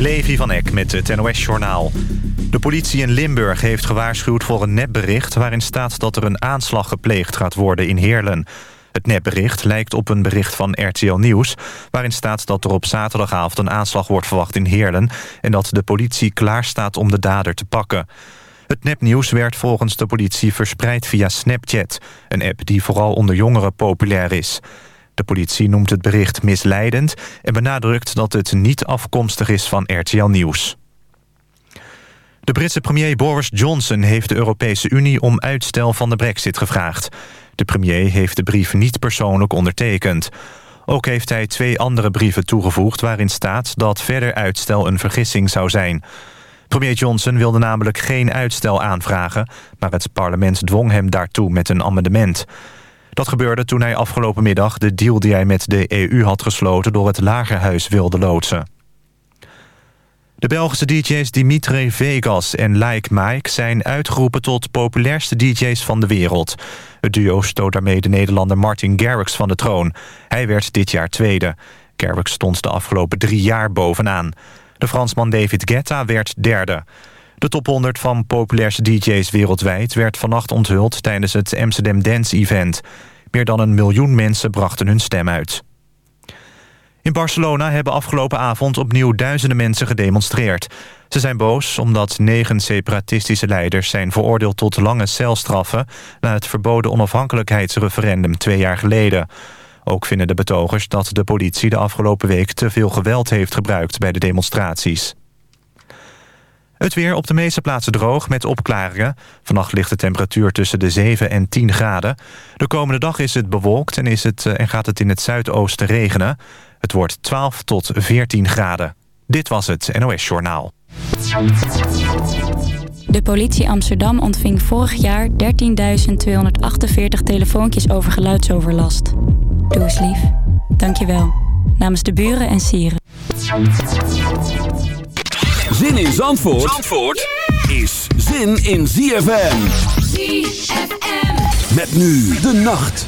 Levi van Eck met het NOS-journaal. De politie in Limburg heeft gewaarschuwd voor een nepbericht... waarin staat dat er een aanslag gepleegd gaat worden in Heerlen. Het nepbericht lijkt op een bericht van RTL Nieuws... waarin staat dat er op zaterdagavond een aanslag wordt verwacht in Heerlen... en dat de politie klaar staat om de dader te pakken. Het nepnieuws werd volgens de politie verspreid via Snapchat... een app die vooral onder jongeren populair is... De politie noemt het bericht misleidend... en benadrukt dat het niet afkomstig is van RTL Nieuws. De Britse premier Boris Johnson heeft de Europese Unie... om uitstel van de brexit gevraagd. De premier heeft de brief niet persoonlijk ondertekend. Ook heeft hij twee andere brieven toegevoegd... waarin staat dat verder uitstel een vergissing zou zijn... Premier Johnson wilde namelijk geen uitstel aanvragen... maar het parlement dwong hem daartoe met een amendement. Dat gebeurde toen hij afgelopen middag de deal die hij met de EU had gesloten... door het lagerhuis wilde loodsen. De Belgische DJ's Dimitri Vegas en Like Mike zijn uitgeroepen tot populairste DJ's van de wereld. Het duo stoot daarmee de Nederlander Martin Garrix van de troon. Hij werd dit jaar tweede. Garrix stond de afgelopen drie jaar bovenaan. De Fransman David Guetta werd derde. De top 100 van populairste DJ's wereldwijd werd vannacht onthuld tijdens het Amsterdam Dance Event. Meer dan een miljoen mensen brachten hun stem uit. In Barcelona hebben afgelopen avond opnieuw duizenden mensen gedemonstreerd. Ze zijn boos omdat negen separatistische leiders zijn veroordeeld tot lange celstraffen... na het verboden onafhankelijkheidsreferendum twee jaar geleden. Ook vinden de betogers dat de politie de afgelopen week te veel geweld heeft gebruikt bij de demonstraties. Het weer op de meeste plaatsen droog met opklaringen. Vannacht ligt de temperatuur tussen de 7 en 10 graden. De komende dag is het bewolkt en, is het, eh, en gaat het in het zuidoosten regenen. Het wordt 12 tot 14 graden. Dit was het NOS Journaal. De politie Amsterdam ontving vorig jaar 13.248 telefoontjes over geluidsoverlast. Doe eens lief. Dank je wel. Namens de buren en sieren. Zin in Zandvoort, Zandvoort is zin in ZFM. ZFM. Met nu de nacht.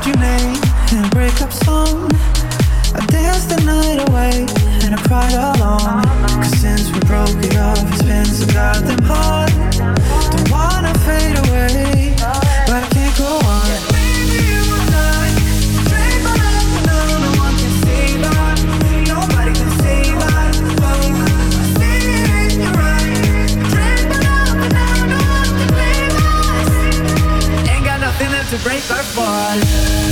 called your name in a breakup song. I danced the night away and I cried alone. Cause since we broke it off, it's been so goddamn hard. Don't wanna fade away, to break our fall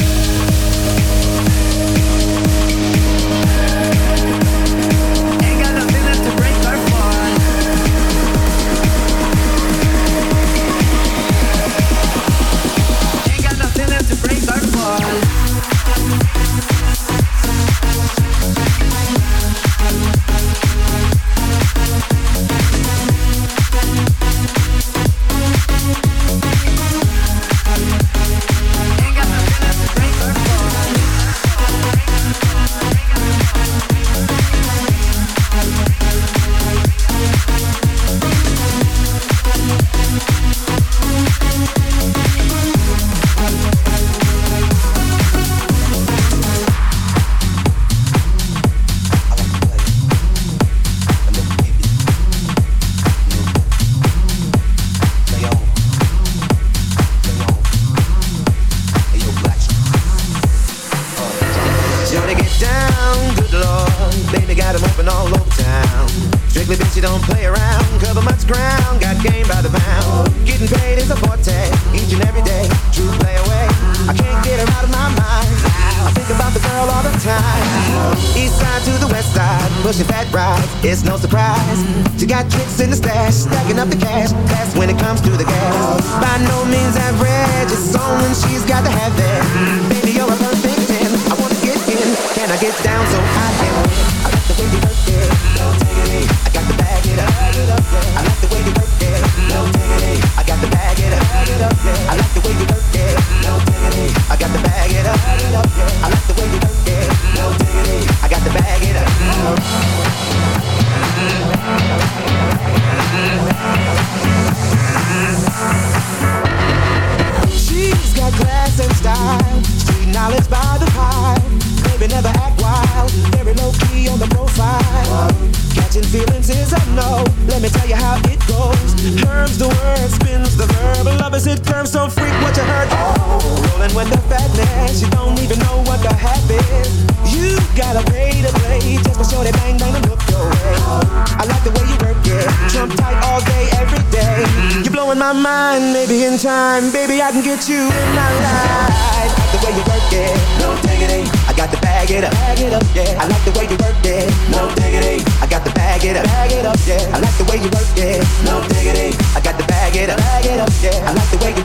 yeah. I like the way you work it. No diggity. I got the bag it up. Bag it up, yeah. I like the way you work it. No diggity. I got the bag it up. Bag it up, yeah. I like the way you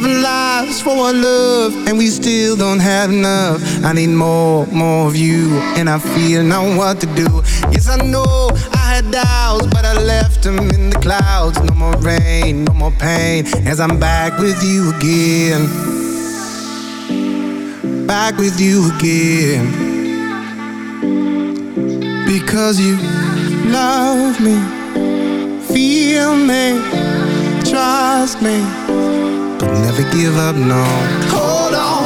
seven lives for our love, and we still don't have enough. I need more, more of you, and I feel now what to do. Yes, I know I had doubts, but I left them in the clouds. No more rain, no more pain, as I'm back with you again. Back with you again. Because you love me, feel me, trust me Never give up, no. Hold on.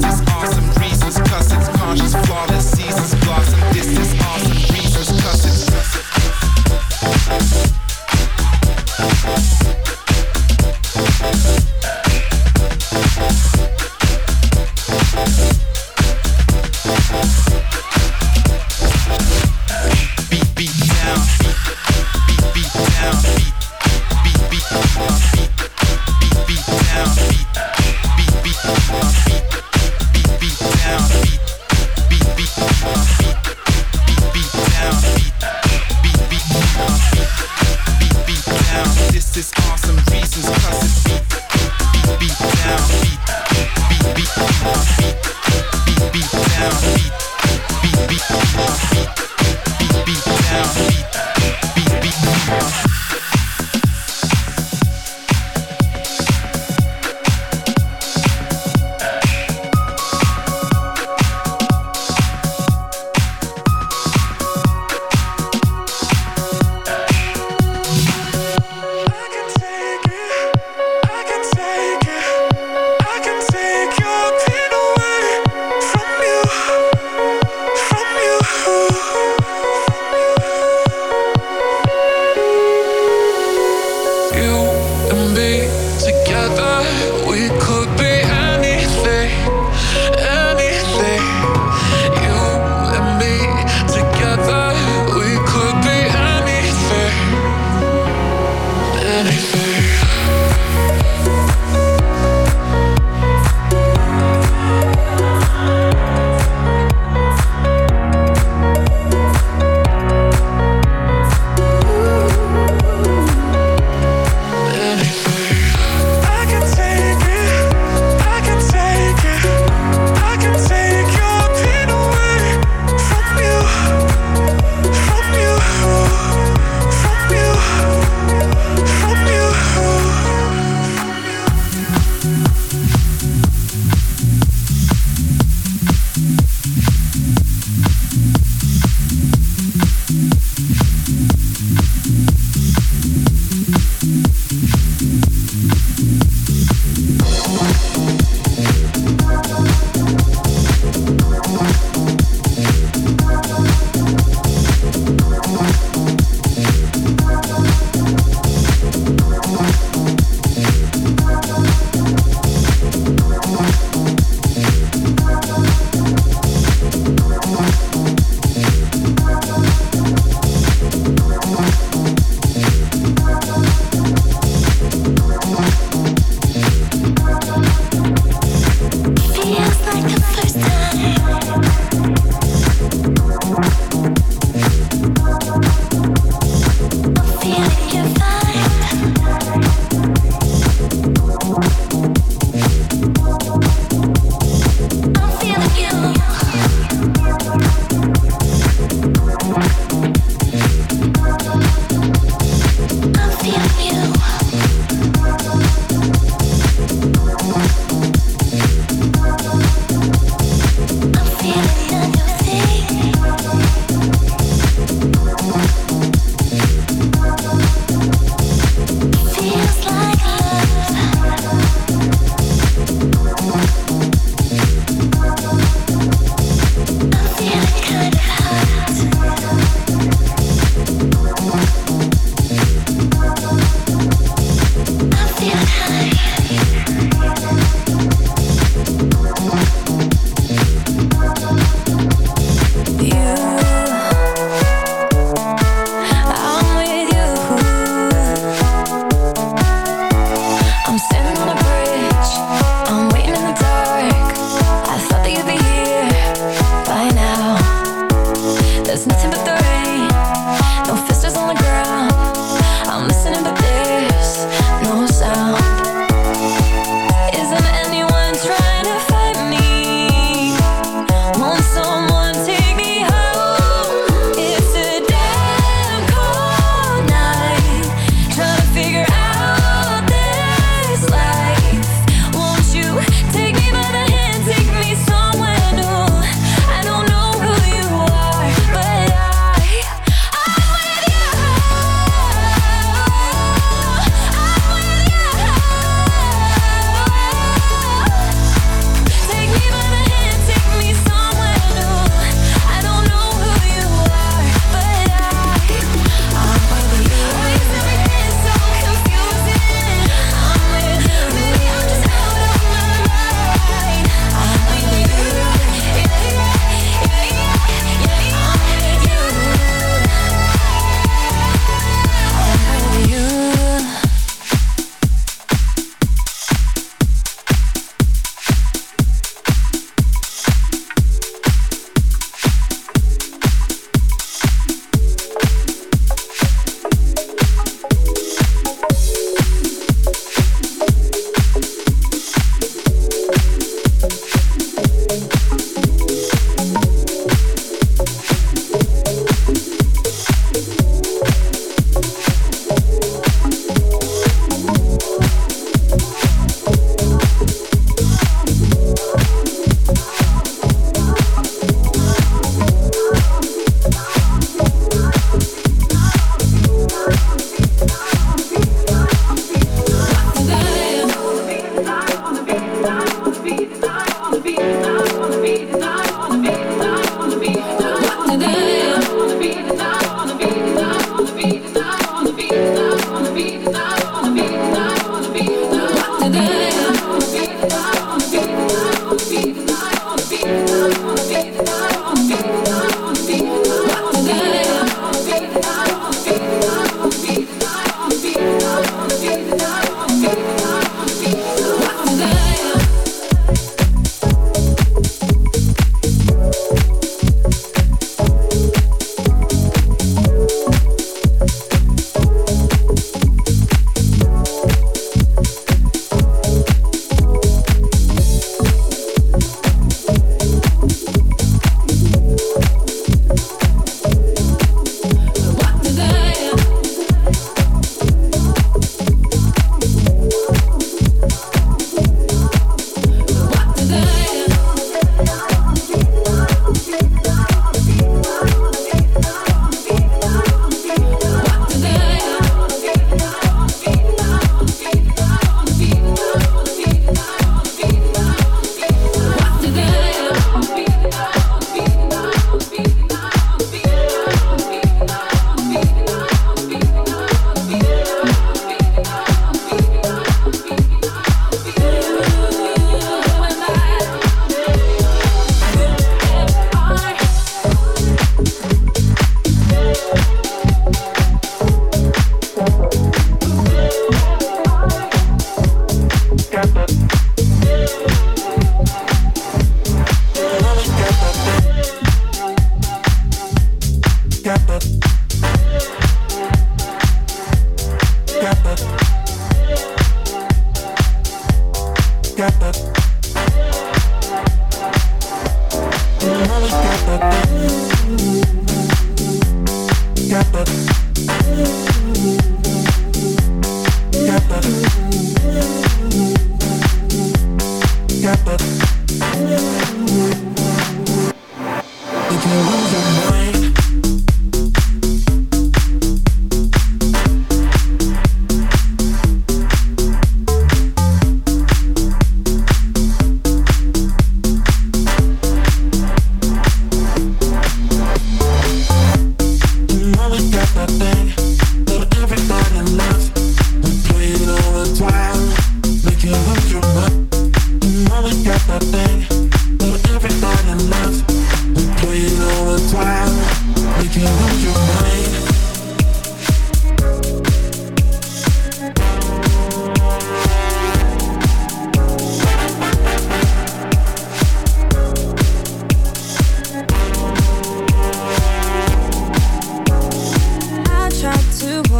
I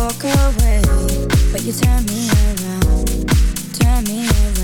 walk away, but you turn me around, turn me around.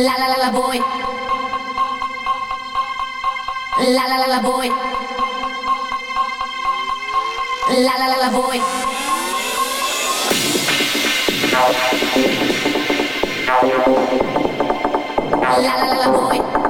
La la la la boy. La la la la boy. La la la la boy. La la la la boy.